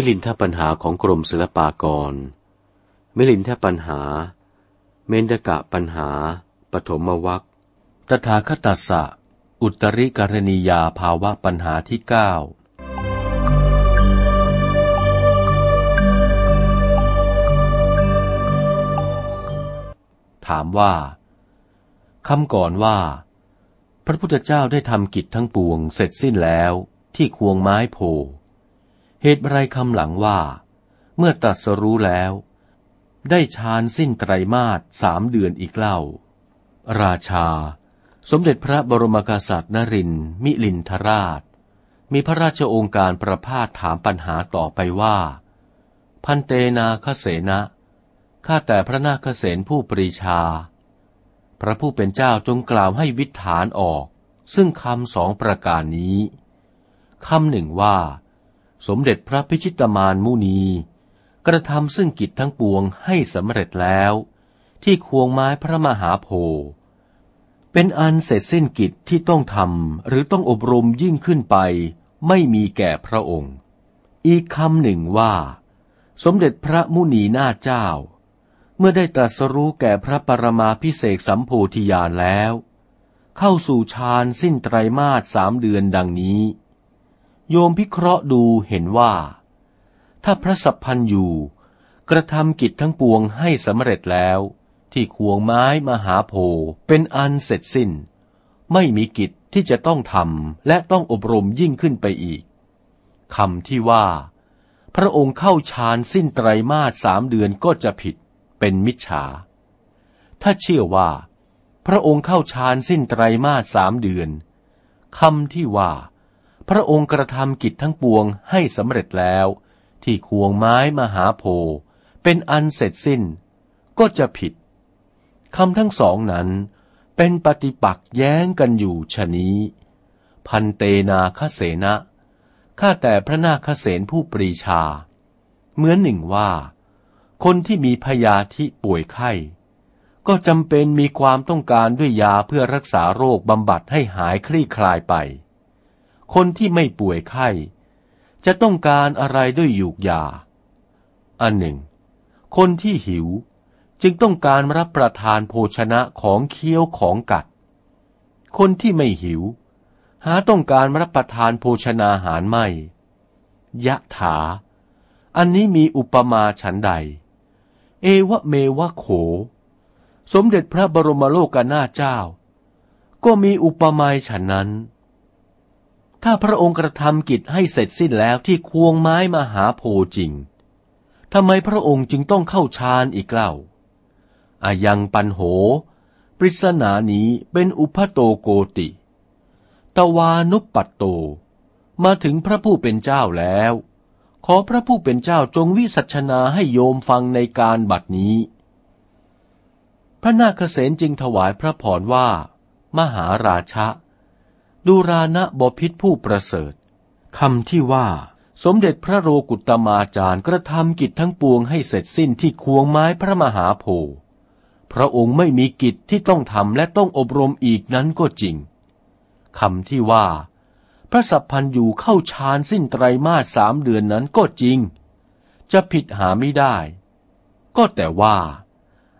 มิลินทปัญหาของกรมศิลปากร มิลินทปัญหา เมนกะปัญหา ปฐมวัคตถาคตัสสะ อุตริกรณียาภาวะปัญหาที่เก้าถามว่าคำก่อนว่า พระพุทธเจ้าได้ทำกิจทั้งปวงเสร็จสิ้นแล้วที่ควงไม้โพ เหตุไรคำหลังว่า เมื่อตรัสรู้แล้ว ได้ฌานสิ้นไตรมาสสามเดือนอีกเล่า ราชา สมเด็จพระบรมกษัตริย์นรินมิลินทราช มีพระราชองค์การประพาสถามปัญหาต่อไปว่า พันเตนาคเสนะข้าแต่พระนาคเสนผู้ปรีชา พระผู้เป็นเจ้าจงกล่าวให้วิถานออก ซึ่งคำสองประการนี้คำหนึ่งว่า สมเด็จพระพิชิตมารมุนี กระทำซึ่งกิจทั้งปวงให้สำเร็จแล้ว ที่ควงไม้พระมหาโพธิ์เป็นอันเสร็จสิ้นกิจที่ต้องทำหรือต้องอบรมยิ่งขึ้นไป ไม่มีแก่พระองค์ อีกคำหนึ่งว่า สมเด็จพระมุนีนาเจ้า เมื่อได้ตรัสรู้แก่พระปรมาพิเศษสัมโพธิญาณแล้ว เข้าสู่ฌานสิ้นไตรมาสสามเดือนดังนี้ โยมพิเคราะห์ดูเห็นว่า ถ้าพระสัพพันอยู่ กระทำกิจทั้งปวงให้สำเร็จแล้ว ที่ควงไม้มหาโพเป็นอันเสร็จสิ้น ไม่มีกิจที่จะต้องทำและต้องอบรมยิ่งขึ้นไปอีกคำที่ว่า พระองค์เข้าฌานสิ้นไตรมาสสามเดือนก็จะผิดเป็นมิจฉา ถ้าเชื่อว่า พระองค์เข้าฌานสิ้นไตรมาสสามเดือนคำที่ว่า พระองค์กระทำกิจทั้งปวงให้สำเร็จแล้ว ที่ควงไม้มหาโพเป็นอันเสร็จสิ้น ก็จะผิดคำทั้งสองนั้นเป็นปฏิปักษ์แย้งกันอยู่ชะนี้ พันเตนาคเสนะข้าแต่พระนาคเสนผู้ปรีชา เหมือนหนึ่งว่า คนที่มีพยาธิป่วยไข้ ก็จำเป็นมีความต้องการด้วยยาเพื่อรักษาโรคบำบัดให้หายคลี่คลายไป คนที่ไม่ป่วยไข้ จะต้องการอะไรด้วยยูกยา อันหนึ่ง คนที่หิวจึงต้องการรับประทานโภชนะของเคี้ยวของกัด คนที่ไม่หิว หาต้องการรับประทานโภชนาหารไม่ ยะถา อันนี้มีอุปมาฉันใด เอวะเมวะโข สมเด็จพระบรมโลกนาเจ้า ก็มีอุปมาฉันนั้น ถ้าพระองค์กระทำกิจให้เสร็จสิ้นแล้วที่ควงไม้มาหาโพจริงทำไมพระองค์จึงต้องเข้าฌานอีกเล่าอายังปันโห ปริศนานี้เป็นอุพโตโกติ ตวานุปปัตโต มาถึงพระผู้เป็นเจ้าแล้ว ขอพระผู้เป็นเจ้าจงวิสัชนาให้โยมฟังในการบัดนี้ พระนาคเษนจึงถวายพระพรว่า มหาราชะ ดูรานะบพิษผู้ประเสริฐคำที่ว่า สมเด็จพระโรกุตมาจารย์กระทำกิจทั้งปวงให้เสร็จสิ้นที่ควงไม้พระมหาโพธิ์พระองค์ไม่มีกิจที่ต้องทำและต้องอบรมอีกนั้นก็จริงคำที่ว่า พระสัพพันอยู่เข้าฌานสิ้นไตรมาสสามเดือนนั้นก็จริง จะผิดหาไม่ได้ ก็แต่ว่า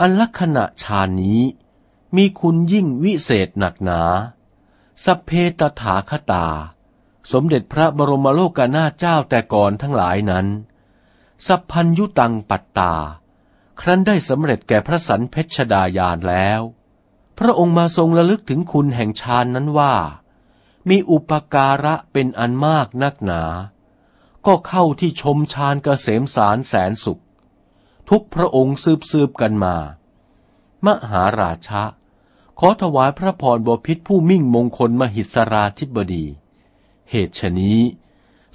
อันลักษณะฌานนี้ มีคุณยิ่งวิเศษหนักหนา สัพเพตถาคตา สมเด็จพระบรมโลกนาเจ้าแต่ก่อนทั้งหลายนั้น สัพพัญยุตังปัตตา ครั้นได้สำเร็จแก่พระสันเพชดายานแล้ว พระองค์มาทรงระลึกถึงคุณแห่งฌานนั้นว่า มีอุปการะเป็นอันมากนักหนา ก็เข้าที่ชมฌานเกษมสารแสนสุข ทุกพระองค์ซืบซืบกันมา มหาราชะ ขอถวายพระพรบพิษผู้มิ่งมงคลมหิสราธิบดี เหตุฉนี้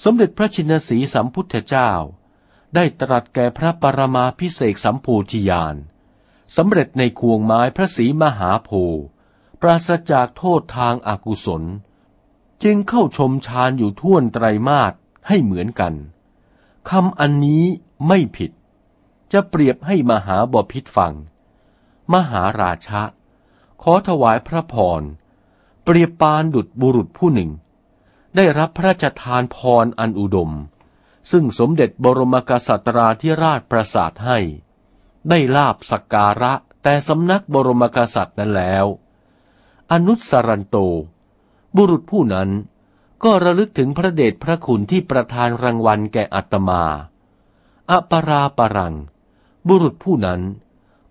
สมเด็จพระชินสีสัมพุทธเจ้า ได้ตรัสแก่พระปรมาพิเศษสัมโพธิญาณสำเร็จในควงไม้พระศรีมหาโพธิ์ปราศจากโทษทางอากุศล จึงเข้าชมฌานอยู่ท่วนไตรมาสให้เหมือนกันคำอันนี้ไม่ผิด จะเปรียบให้มหาบพิษฟัง มหาราชะ ขอถวายพระพร เปรียบปานดุจบุรุษผู้หนึ่ง ได้รับพระราชทานพรอันอุดม ซึ่งสมเด็จบรมกษัตราธิราชประสาทให้ ได้ลาบสักการะแต่สำนักบรมกษัตริย์นั้นแล้ว อนุสรันโต บุรุษผู้นั้นก็ระลึกถึงพระเดชพระคุณที่ประทานรางวัลแก่อัตมา อปราปรัง บุรุษผู้นั้น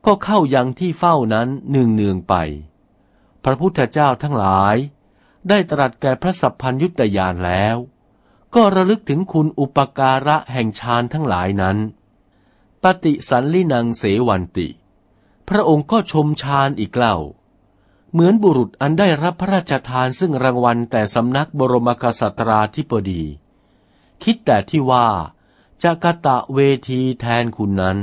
ก็เข้ายังที่เฝ้านั้นเนืองเนืองไป พระพุทธเจ้าทั้งหลาย ได้ตรัสแก่พระสัพพัญยุตยานแล้ว ก็ระลึกถึงคุณอุปการะแห่งฌานทั้งหลายนั้น ปฏิสันลินังเสวันติ พระองค์ก็ชมฌานอีกเล่า เหมือนบุรุษอันได้รับพระราชทานซึ่งรางวัลแต่สำนักบรมกษัตราธิปดี คิดแต่ที่ว่าจะกะตะเวทีแทนคุณนั้น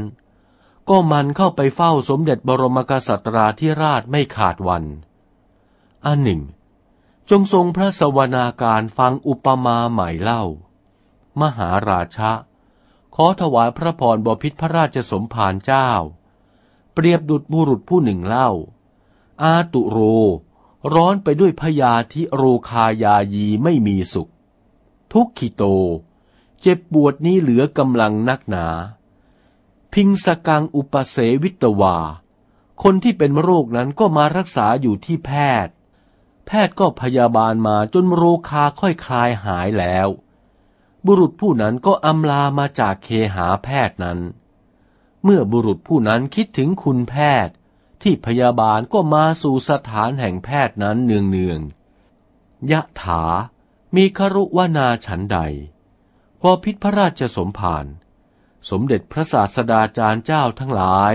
ก็มันเข้าไปเฝ้าสมเด็จบรมกษัตราธิราชไม่ขาดวัน อันหนึ่ง จงทรงพระสวนาการฟังอุปมาใหม่เล่า มหาราชะ ขอถวายพระพรบพิษพระราชสมภารเจ้า เปรียบดุจบุรุษผู้หนึ่งเล่า อาตุโร ร้อนไปด้วยพยาธิโรคายายีไม่มีสุข ทุกขิโต เจ็บปวดนี้เหลือกำลังนักหนา พิงสกังอุปเสวิตวา คนที่เป็นโรคนั้นก็มารักษาอยู่ที่แพทย์ แพทย์ก็พยาบาลมาจนโรคาค่อยคลายหายแล้ว บุรุษผู้นั้นก็อำลามาจากเคหาแพทย์นั้น เมื่อบุรุษผู้นั้นคิดถึงคุณแพทย์ ที่พยาบาลก็มาสู่สถานแห่งแพทย์นั้นเนืองเนืองยะถา มีครุวนาฉันใด พอพิษพระราชสมภาร สมเด็จพระศาสดาจารย์เจ้าทั้งหลาย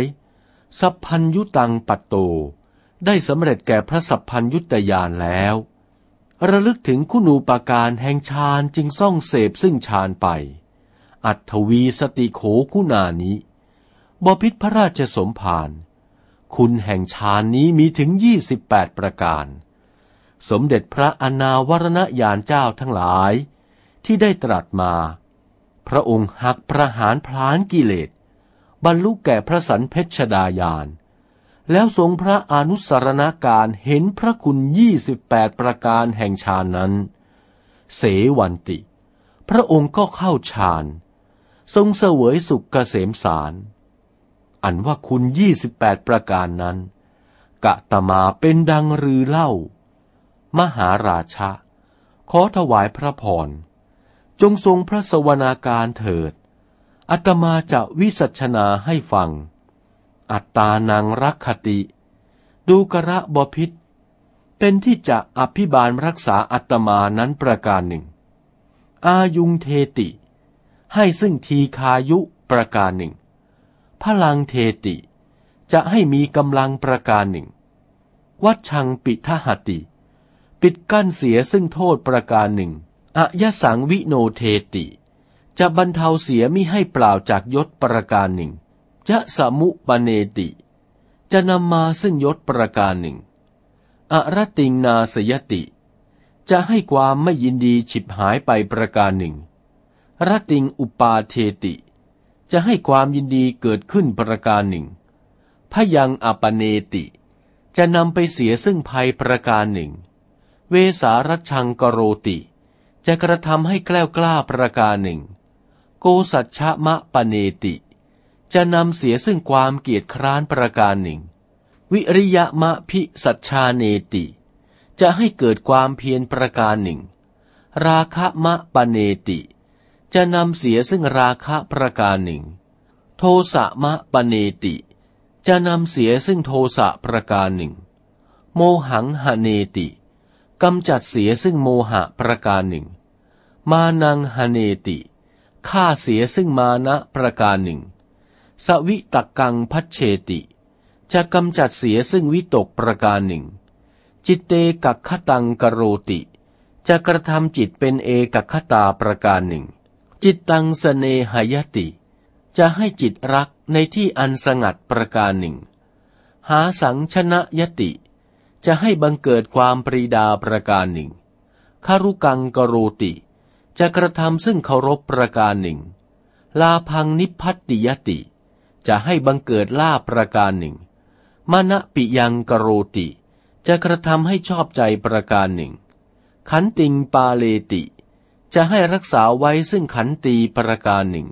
สัพพัญยุตังปัตโต ได้สำเร็จแก่พระสัพพัญยุตยานแล้ว ระลึกถึงคุณูปการแห่งฌานจึงซ่องเสพซึ่งฌานไป อัตวีสติโขคุณานิบพิษพระราชสมภารคุณแห่งฌานนี้มีถึงยี่สิบแปดประการ สมเด็จพระอนาวรณญาณเจ้าทั้งหลาย ที่ได้ตรัสมา พระองค์หักประหารพลานกิเลส บรรลุแก่พระสันเพชดาญาณแล้วทรงพระอนุสรณาการเห็นพระคุณยี่สิบแปดประการแห่งฌานนั้น เสวันติ พระองค์ก็เข้าฌาน ทรงเสวยสุขเกษมสาร อันว่าคุณยี่สิบแปดประการนั้น กะตมาเป็นดังรือเล่า มหาราชะขอถวายพระพร จงทรงพระสวนาการเถิด อัตมาจะวิสัชนาให้ฟัง อัตตานังรักขติ ดูกระบพิษ เป็นที่จะอภิบาลรักษาอัตมานั้นประการหนึ่ง อายุงเทติ ให้ซึ่งทีคายุประการหนึ่ง พลังเทติ จะให้มีกำลังประการหนึ่ง วัดชังปิทหติ ปิดกั้นเสียซึ่งโทษประการหนึ่ง อยสังวิโนเทติ จะบรรเทาเสียมิให้เปล่าจากยศประการหนึ่งจะสมุปเนติ จะนำมาซึ่งยศประการหนึ่ง อรติงนาสยติ จะให้ความไม่ยินดีฉิบหายไปประการหนึ่งรติงอุปาเทติ จะให้ความยินดีเกิดขึ้นประการหนึ่งพยังอปเนติ จะนำไปเสียซึ่งภัยประการหนึ่ง เวสารัชังกโรติ จะกระทำให้แกล้วกล้าประการหนึ่ง โกสัจฉมะปเนติ จะนำเสียซึ่งความเกียจคร้านประการหนึ่ง วิริยมะพิสัชชาเนติ จะให้เกิดความเพียรประการหนึ่ง ราคะมะปเนติ จะนำเสียซึ่งราคะประการหนึ่ง โทสะมะปเนติ จะนำเสียซึ่งโทสะประการหนึ่ง โมหังหเนติกำจัดเสียซึ่งโมหะประการหนึ่ง มานังหเนติฆ่าเสียซึ่งมานะประการหนึ่ง สวิตกังพัชเชติ จะกำจัดเสียซึ่งวิตกประการหนึ่ง จิตเตกักขตังกโรติ จะกระทำจิตเป็นเอกัคตาประการหนึ่ง จิตตังสเนหยติ จะให้จิตรักในที่อันสงัดประการหนึ่ง หาสังชนะยติ จะให้บังเกิดความปรีดาประการหนึ่งคารุกังกโรติ จะกระทำซึ่งเคารพประการหนึ่ง ลาพังนิพัตติยติ จะให้บังเกิดลาประการหนึ่ง มณปิยังกโรติ จะกระทำให้ชอบใจประการหนึ่ง ขันติงปาเลติ จะให้รักษาไว้ซึ่งขันตีประการหนึ่ง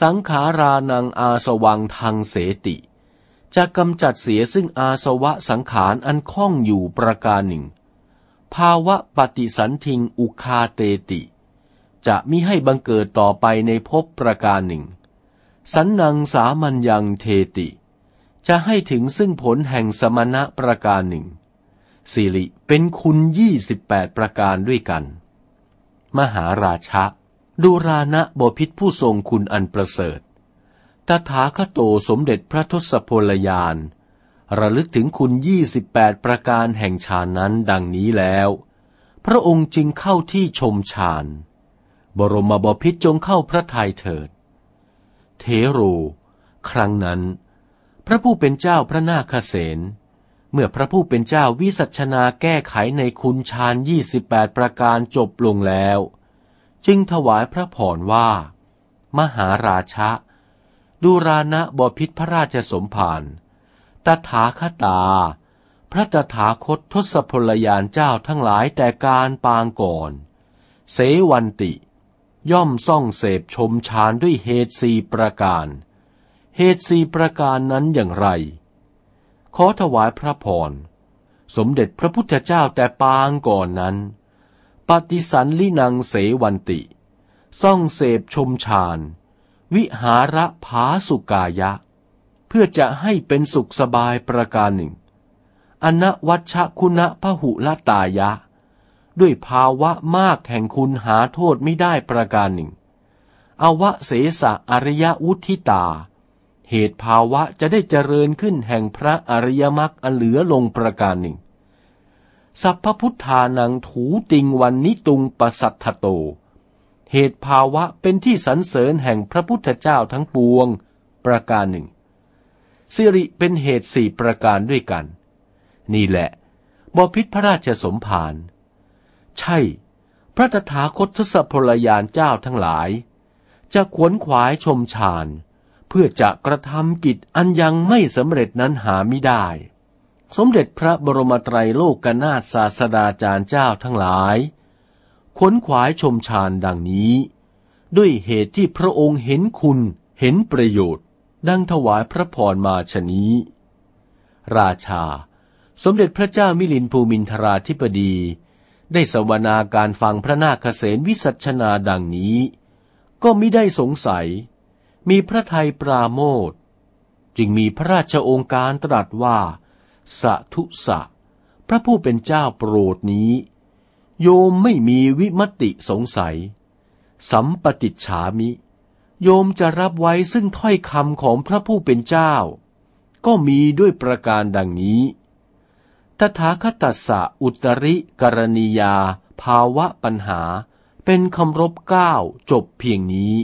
สังขารานังอาสวังทางเสติ จะกำจัดเสียซึ่งอาสวะสังขารอันคล้องอยู่ประการหนึ่ง ภาวะปฏิสันทิงอุคาเตติ จะมิให้บังเกิดต่อไปในภพประการหนึ่ง สันนังสามัญยังเทติ จะให้ถึงซึ่งผลแห่งสมณะประการหนึ่ง สิริเป็นคุณยี่สิบแปดประการด้วยกัน มหาราชะดูรานะบพิษผู้ทรงคุณอันประเสริฐ ตถาคโตสมเด็จพระทศพลยาน ระลึกถึงคุณยี่สิบแปดประการแห่งฌานนั้นดังนี้แล้ว พระองค์จึงเข้าที่ชมฌาน บรมบพิษจงเข้าพระทัยเถิด เทโร ครั้งนั้น พระผู้เป็นเจ้าพระนาคเสนเมื่อพระผู้เป็นเจ้าวิสัชนาแก้ไขในคุณฌานยี่สิบแปดประการจบลงแล้ว จึงถวายพระพรว่า มหาราชะดูรานะบพิษพระราชสมภารตถาคตา พระตถาคตทศพลยานเจ้าทั้งหลายแต่การปางก่อน เสวันติ ย่อมซ่องเสพชมฌานด้วยเหตุสี่ประการ เหตุสี่ประการนั้นอย่างไร ขอถวายพระพร สมเด็จพระพุทธเจ้าแต่ปางก่อนนั้น ปฏิสันลินังเสวันติ ซ่องเสพชมฌาน วิหาระผาสุกายะ เพื่อจะให้เป็นสุขสบายประการหนึ่ง อนวัชคุณะพหุละตายะ ด้วยภาวะมากแห่งคุณหาโทษไม่ได้ประการหนึ่ง อวเสสะอริยวุธิตา เหตุภาวะจะได้เจริญขึ้นแห่งพระอริยมรรคอันเหลือลงประการหนึ่ง สัพพพุทธานังถูติงวันนิตุงปสัทธโต เหตุภาวะเป็นที่สรรเสริญแห่งพระพุทธเจ้าทั้งปวง ประการหนึ่ง สิริเป็นเหตุสี่ประการด้วยกัน นี่แหละบพิษพระราชสมภาร ใช่ พระตถาคตทศพลยานเจ้าทั้งหลาย จะขวนขวายชมฌาน เพื่อจะกระทำกิจอันยังไม่สำเร็จนั้นหาไม่ได้ สมเด็จพระบรมไตรโลกนาถศาสดาจารย์เจ้าทั้งหลาย ขวนขวายชมชานดังนี้ ด้วยเหตุที่พระองค์เห็นคุณเห็นประโยชน์ ดังถวายพระพรมาชนี้ ราชา สมเด็จพระเจ้ามิลินภูมินทราธิปดี ได้สวนาการฟังพระนาคเษนวิสัชนาดังนี้ ก็ไม่ได้สงสัย มีพระไทยปราโมทจึงมีพระราชองค์การตรัสว่าสะทุสะ พระผู้เป็นเจ้าโปรดนี้ โยมไม่มีวิมติสงสัย สัมปติฉามิ โยมจะรับไว้ซึ่งถ้อยคำของพระผู้เป็นเจ้า ก็มีด้วยประการดังนี้ ตถาคตัสสะอุตริกรณียา ภาวะปัญหา เป็นคำรบเก้าจบเพียงนี้